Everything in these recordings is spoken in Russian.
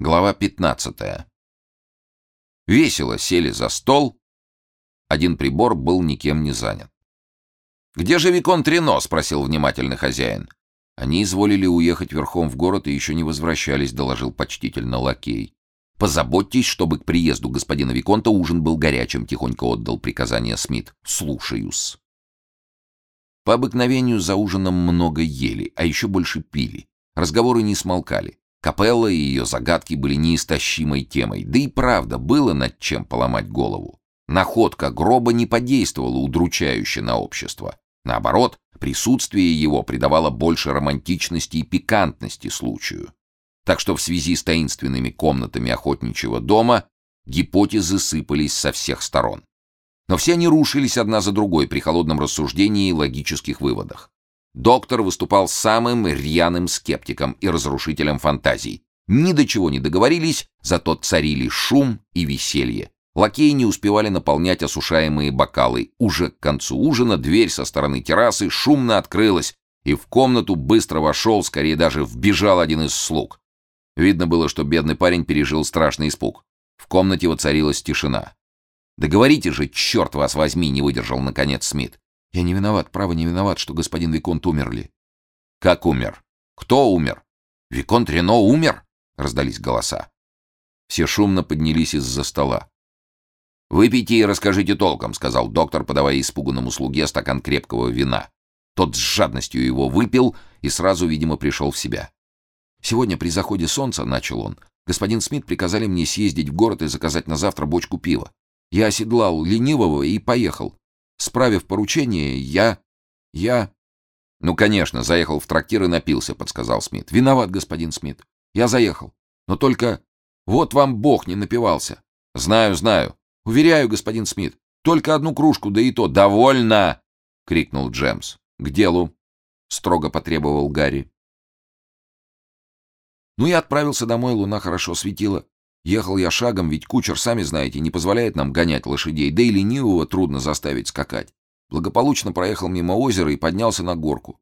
Глава 15. Весело сели за стол. Один прибор был никем не занят. «Где же Викон Трено?» — спросил внимательный хозяин. Они изволили уехать верхом в город и еще не возвращались, доложил почтительно лакей. «Позаботьтесь, чтобы к приезду господина Виконта ужин был горячим», — тихонько отдал приказание Смит. «Слушаюсь». По обыкновению за ужином много ели, а еще больше пили. Разговоры не смолкали. Капелла и ее загадки были неистощимой темой, да и правда, было над чем поломать голову. Находка гроба не подействовала удручающе на общество. Наоборот, присутствие его придавало больше романтичности и пикантности случаю. Так что в связи с таинственными комнатами охотничьего дома гипотезы сыпались со всех сторон. Но все они рушились одна за другой при холодном рассуждении и логических выводах. Доктор выступал самым рьяным скептиком и разрушителем фантазий. Ни до чего не договорились, зато царили шум и веселье. Лакеи не успевали наполнять осушаемые бокалы. Уже к концу ужина дверь со стороны террасы шумно открылась, и в комнату быстро вошел, скорее даже вбежал один из слуг. Видно было, что бедный парень пережил страшный испуг. В комнате воцарилась тишина. «Да говорите же, черт вас возьми!» — не выдержал наконец Смит. Я не виноват, право не виноват, что господин Виконт умерли. Как умер? Кто умер? Виконт Рено умер? Раздались голоса. Все шумно поднялись из-за стола. «Выпейте и расскажите толком», — сказал доктор, подавая испуганному слуге стакан крепкого вина. Тот с жадностью его выпил и сразу, видимо, пришел в себя. «Сегодня при заходе солнца, — начал он, — господин Смит приказали мне съездить в город и заказать на завтра бочку пива. Я оседлал ленивого и поехал. Справив поручение, я... я... «Ну, конечно, заехал в трактир и напился», — подсказал Смит. «Виноват, господин Смит. Я заехал. Но только... Вот вам Бог не напивался». «Знаю, знаю. Уверяю, господин Смит. Только одну кружку, да и то. Довольно!» — крикнул Джемс. «К делу!» — строго потребовал Гарри. Ну, я отправился домой, луна хорошо светила. Ехал я шагом, ведь кучер, сами знаете, не позволяет нам гонять лошадей, да и ленивого трудно заставить скакать. Благополучно проехал мимо озера и поднялся на горку.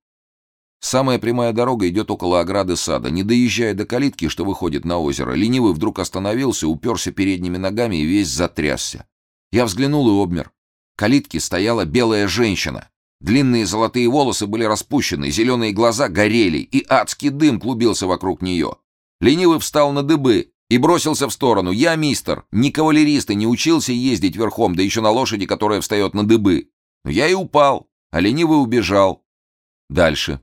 Самая прямая дорога идет около ограды сада. Не доезжая до калитки, что выходит на озеро, ленивый вдруг остановился, уперся передними ногами и весь затрясся. Я взглянул и обмер. В калитке стояла белая женщина. Длинные золотые волосы были распущены, зеленые глаза горели, и адский дым клубился вокруг нее. Ленивый встал на дыбы, и бросился в сторону. Я, мистер, не кавалерист и не учился ездить верхом, да еще на лошади, которая встает на дыбы. Но я и упал, а ленивый убежал. Дальше,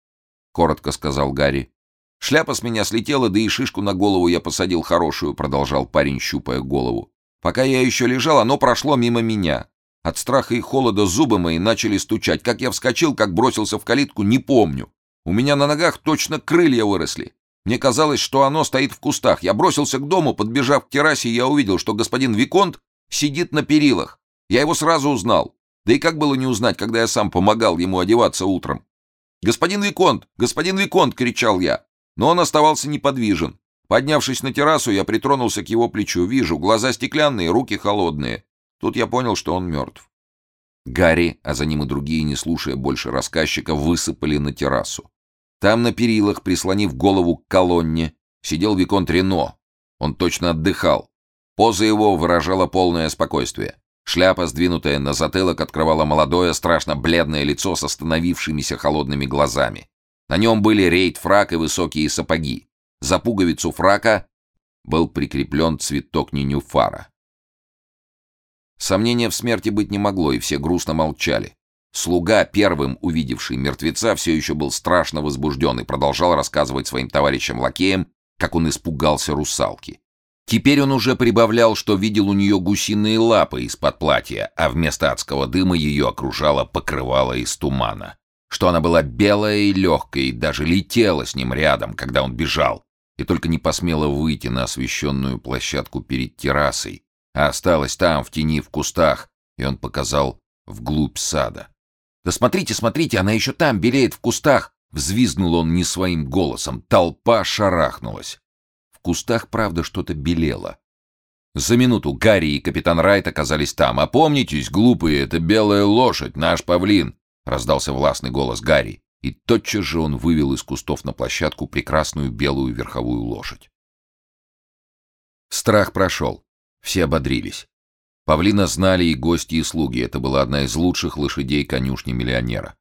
— коротко сказал Гарри. Шляпа с меня слетела, да и шишку на голову я посадил хорошую, — продолжал парень, щупая голову. Пока я еще лежал, оно прошло мимо меня. От страха и холода зубы мои начали стучать. Как я вскочил, как бросился в калитку, не помню. У меня на ногах точно крылья выросли. Мне казалось, что оно стоит в кустах. Я бросился к дому, подбежав к террасе, я увидел, что господин Виконт сидит на перилах. Я его сразу узнал. Да и как было не узнать, когда я сам помогал ему одеваться утром? «Господин Виконт! Господин Виконт!» — кричал я. Но он оставался неподвижен. Поднявшись на террасу, я притронулся к его плечу. Вижу, глаза стеклянные, руки холодные. Тут я понял, что он мертв. Гарри, а за ним и другие, не слушая больше рассказчика, высыпали на террасу. Там на перилах, прислонив голову к колонне, сидел Виконт Рено. Он точно отдыхал. Поза его выражала полное спокойствие. Шляпа, сдвинутая на затылок, открывала молодое, страшно бледное лицо с остановившимися холодными глазами. На нем были рейд-фрак и высокие сапоги. За пуговицу фрака был прикреплен цветок ненюфара. Сомнения в смерти быть не могло, и все грустно молчали. Слуга, первым увидевший мертвеца, все еще был страшно возбужден и продолжал рассказывать своим товарищам-лакеям, как он испугался русалки. Теперь он уже прибавлял, что видел у нее гусиные лапы из-под платья, а вместо адского дыма ее окружало покрывало из тумана. Что она была белая и легкая, и даже летела с ним рядом, когда он бежал, и только не посмела выйти на освещенную площадку перед террасой, а осталась там, в тени, в кустах, и он показал вглубь сада. «Да смотрите, смотрите, она еще там, белеет в кустах!» Взвизгнул он не своим голосом. Толпа шарахнулась. В кустах, правда, что-то белело. За минуту Гарри и капитан Райт оказались там. «Опомнитесь, глупые, это белая лошадь, наш павлин!» Раздался властный голос Гарри. И тотчас же он вывел из кустов на площадку прекрасную белую верховую лошадь. Страх прошел. Все ободрились. Павлина знали и гости, и слуги. Это была одна из лучших лошадей конюшни миллионера.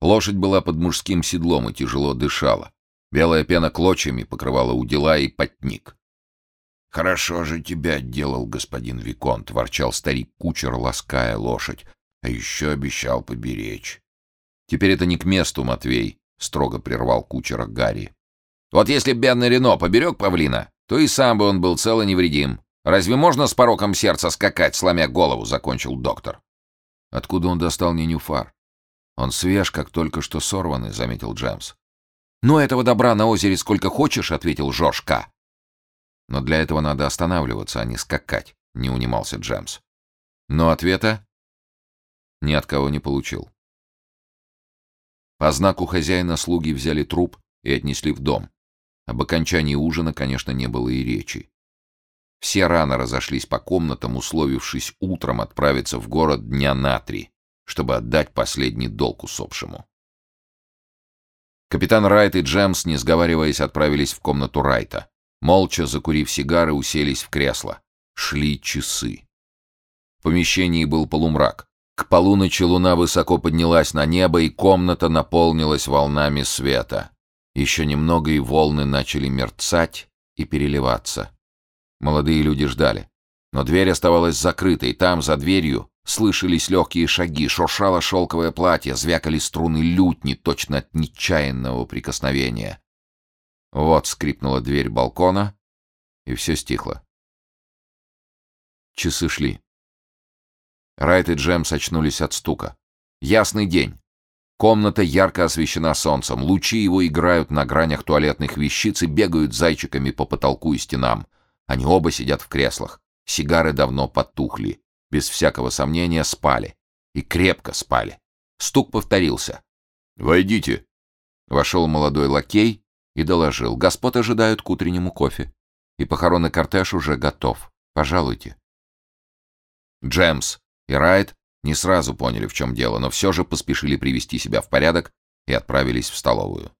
Лошадь была под мужским седлом и тяжело дышала. Белая пена клочьями покрывала удила и потник. «Хорошо же тебя отделал господин Виконт», — ворчал старик-кучер, лаская лошадь. «А еще обещал поберечь». «Теперь это не к месту, Матвей», — строго прервал кучера Гарри. «Вот если б бедный Рено поберег павлина, то и сам бы он был цел и невредим. Разве можно с пороком сердца скакать, сломя голову?» — закончил доктор. «Откуда он достал ненюфар?» «Он свеж, как только что сорванный», — заметил Джемс. «Ну, этого добра на озере сколько хочешь», — ответил Жорж К. «Но для этого надо останавливаться, а не скакать», — не унимался Джемс. Но ответа ни от кого не получил. По знаку хозяина слуги взяли труп и отнесли в дом. Об окончании ужина, конечно, не было и речи. Все рано разошлись по комнатам, условившись утром отправиться в город дня на три, чтобы отдать последний долг усопшему. Капитан Райт и Джемс, не сговариваясь, отправились в комнату Райта. Молча, закурив сигары, уселись в кресло. Шли часы. В помещении был полумрак. К полуночи луна высоко поднялась на небо, и комната наполнилась волнами света. Еще немного, и волны начали мерцать и переливаться. Молодые люди ждали. Но дверь оставалась закрытой. Там, за дверью, Слышались легкие шаги, шуршало шелковое платье, звякали струны лютни, точно от нечаянного прикосновения. Вот скрипнула дверь балкона, и все стихло. Часы шли. Райт и Джем сочнулись от стука. Ясный день. Комната ярко освещена солнцем. Лучи его играют на гранях туалетных вещиц и бегают зайчиками по потолку и стенам. Они оба сидят в креслах. Сигары давно потухли без всякого сомнения, спали. И крепко спали. Стук повторился. «Войдите!» Вошел молодой лакей и доложил. «Господ ожидают к утреннему кофе. И похоронный кортеж уже готов. Пожалуйте». Джемс и Райт не сразу поняли, в чем дело, но все же поспешили привести себя в порядок и отправились в столовую.